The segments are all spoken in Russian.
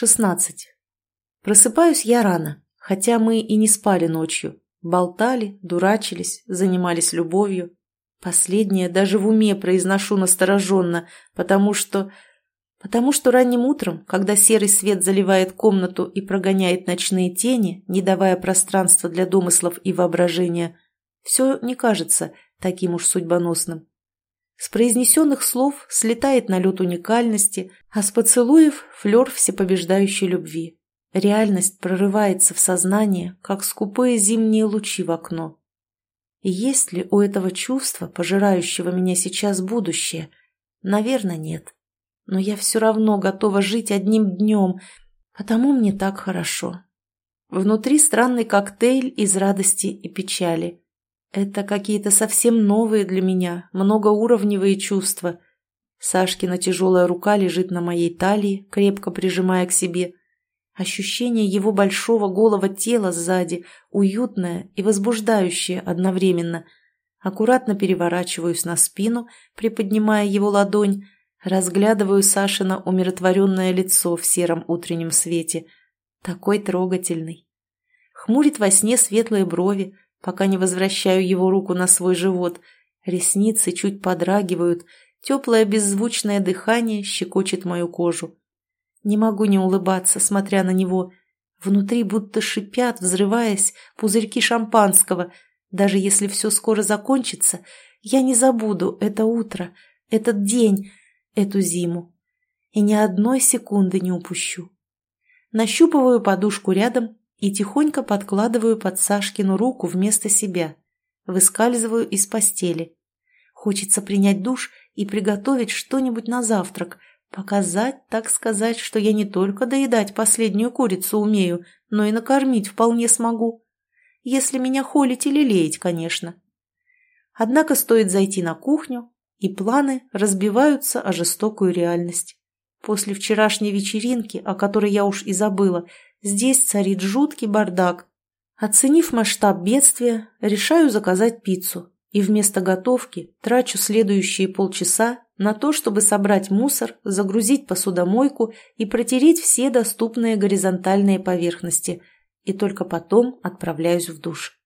16. Просыпаюсь я рано, хотя мы и не спали ночью. Болтали, дурачились, занимались любовью. Последнее даже в уме произношу настороженно, потому что... Потому что ранним утром, когда серый свет заливает комнату и прогоняет ночные тени, не давая пространства для домыслов и воображения, все не кажется таким уж судьбоносным. С произнесенных слов слетает налет уникальности, а с поцелуев – флер всепобеждающей любви. Реальность прорывается в сознание, как скупые зимние лучи в окно. И есть ли у этого чувства, пожирающего меня сейчас, будущее? Наверное, нет. Но я все равно готова жить одним днем, потому мне так хорошо. Внутри странный коктейль из радости и печали. Это какие-то совсем новые для меня, многоуровневые чувства. Сашкина тяжелая рука лежит на моей талии, крепко прижимая к себе. Ощущение его большого голого тела сзади, уютное и возбуждающее одновременно. Аккуратно переворачиваюсь на спину, приподнимая его ладонь, разглядываю Сашина умиротворенное лицо в сером утреннем свете. Такой трогательный. Хмурит во сне светлые брови, пока не возвращаю его руку на свой живот. Ресницы чуть подрагивают, теплое беззвучное дыхание щекочет мою кожу. Не могу не улыбаться, смотря на него. Внутри будто шипят, взрываясь, пузырьки шампанского. Даже если все скоро закончится, я не забуду это утро, этот день, эту зиму. И ни одной секунды не упущу. Нащупываю подушку рядом и тихонько подкладываю под Сашкину руку вместо себя. Выскальзываю из постели. Хочется принять душ и приготовить что-нибудь на завтрак, показать, так сказать, что я не только доедать последнюю курицу умею, но и накормить вполне смогу. Если меня холить или леять, конечно. Однако стоит зайти на кухню, и планы разбиваются о жестокую реальность. После вчерашней вечеринки, о которой я уж и забыла, Здесь царит жуткий бардак. Оценив масштаб бедствия, решаю заказать пиццу и вместо готовки трачу следующие полчаса на то, чтобы собрать мусор, загрузить посудомойку и протереть все доступные горизонтальные поверхности, и только потом отправляюсь в душ.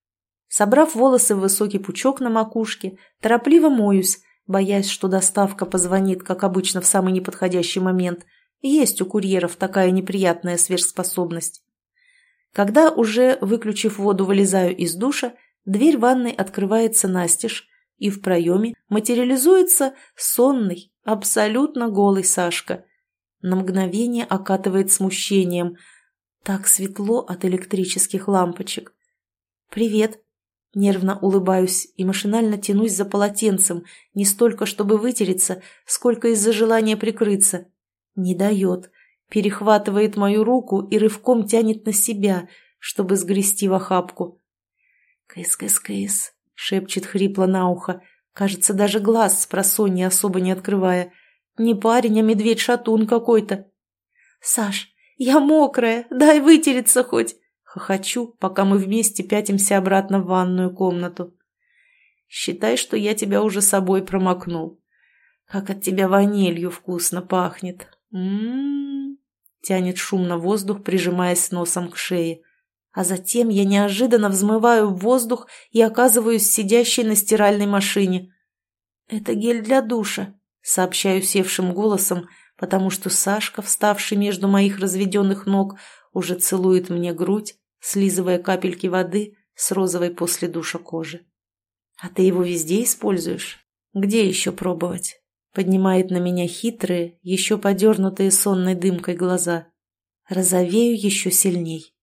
Собрав волосы в высокий пучок на макушке, торопливо моюсь, боясь, что доставка позвонит, как обычно, в самый неподходящий момент, есть у курьеров такая неприятная сверхспособность. Когда уже, выключив воду, вылезаю из душа, дверь ванной открывается настежь, и в проеме материализуется сонный, абсолютно голый Сашка. На мгновение окатывает смущением. Так светло от электрических лампочек. «Привет!» Нервно улыбаюсь и машинально тянусь за полотенцем, не столько чтобы вытереться, сколько из-за желания прикрыться. Не дает. Перехватывает мою руку и рывком тянет на себя, чтобы сгрести в охапку. «Кыс-кыс-кыс», — шепчет хрипло на ухо, кажется, даже глаз с просонья особо не открывая. «Не парень, а медведь-шатун какой-то». «Саш, я мокрая, дай вытереться хоть!» Хохочу, пока мы вместе пятимся обратно в ванную комнату. «Считай, что я тебя уже собой промокнул. Как от тебя ванилью вкусно пахнет, м тянет шумно воздух, прижимаясь носом к шее. А затем я неожиданно взмываю в воздух и оказываюсь сидящей на стиральной машине. «Это гель для душа», — сообщаю севшим голосом, потому что Сашка, вставший между моих разведенных ног, уже целует мне грудь, слизывая капельки воды с розовой после душа кожи. «А ты его везде используешь? Где еще пробовать?» Поднимает на меня хитрые, еще подернутые сонной дымкой глаза. Розовею еще сильней.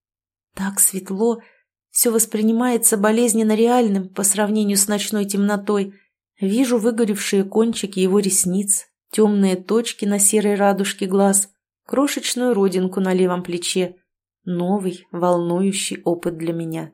Так светло, все воспринимается болезненно реальным по сравнению с ночной темнотой. Вижу выгоревшие кончики его ресниц, темные точки на серой радужке глаз, крошечную родинку на левом плече. Новый, волнующий опыт для меня.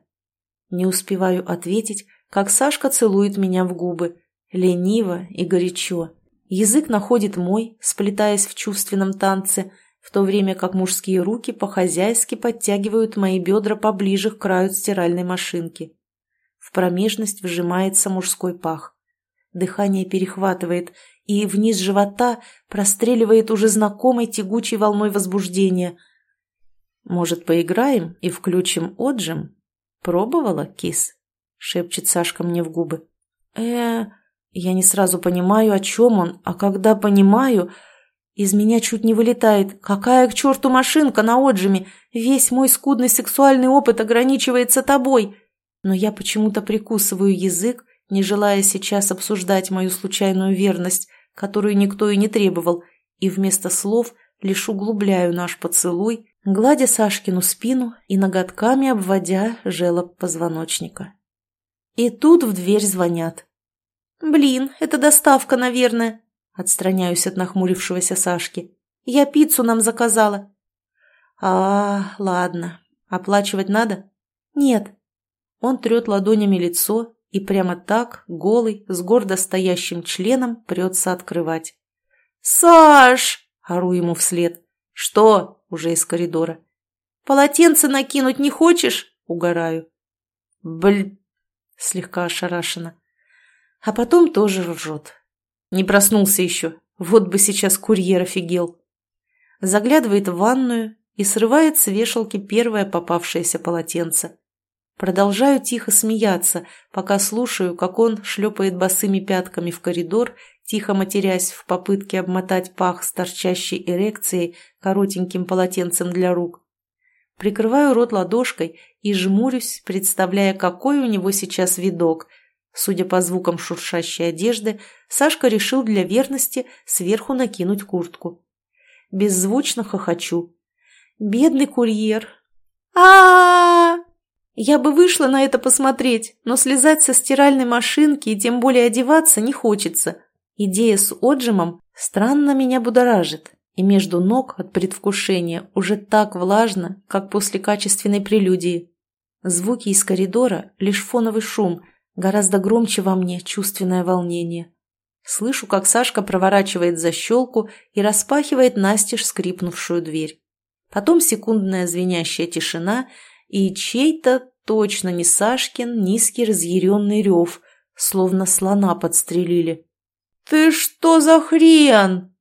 Не успеваю ответить, как Сашка целует меня в губы, лениво и горячо. Язык находит мой, сплетаясь в чувственном танце, в то время как мужские руки по-хозяйски подтягивают мои бедра поближе к краю стиральной машинки. В промежность вжимается мужской пах. Дыхание перехватывает, и вниз живота простреливает уже знакомой тягучей волной возбуждения. Может, поиграем и включим отжим? Пробовала, кис? Шепчет Сашка мне в губы. э Я не сразу понимаю, о чем он, а когда понимаю... Из меня чуть не вылетает. Какая к черту машинка на отжиме? Весь мой скудный сексуальный опыт ограничивается тобой. Но я почему-то прикусываю язык, не желая сейчас обсуждать мою случайную верность, которую никто и не требовал, и вместо слов лишь углубляю наш поцелуй, гладя Сашкину спину и ноготками обводя желоб позвоночника. И тут в дверь звонят. «Блин, это доставка, наверное», — отстраняюсь от нахмурившегося Сашки. «Я пиццу нам заказала». «А, ладно. Оплачивать надо?» «Нет». Он трет ладонями лицо и прямо так, голый, с гордо стоящим членом, прется открывать. «Саш!» — ору ему вслед. «Что?» — уже из коридора. «Полотенце накинуть не хочешь?» — угораю. «Бль...» — слегка ошарашена. А потом тоже ржет. Не проснулся еще. Вот бы сейчас курьер офигел. Заглядывает в ванную и срывает с вешалки первое попавшееся полотенце. Продолжаю тихо смеяться, пока слушаю, как он шлепает босыми пятками в коридор, тихо матерясь в попытке обмотать пах с торчащей эрекцией коротеньким полотенцем для рук. Прикрываю рот ладошкой и жмурюсь, представляя, какой у него сейчас видок. Судя по звукам шуршащей одежды, Сашка решил для верности сверху накинуть куртку. Беззвучно хохочу. «Бедный курьер!» а, -а, я бы вышла на это посмотреть, но слезать со стиральной машинки и тем более одеваться не хочется. Идея с отжимом странно меня будоражит, и между ног от предвкушения уже так влажно, как после качественной прелюдии. Звуки из коридора – лишь фоновый шум, гораздо громче во мне чувственное волнение. Слышу, как Сашка проворачивает защелку и распахивает настежь скрипнувшую дверь. Потом секундная звенящая тишина – и чей-то, точно не Сашкин, низкий разъяренный рев, словно слона подстрелили. «Ты что за хрен?»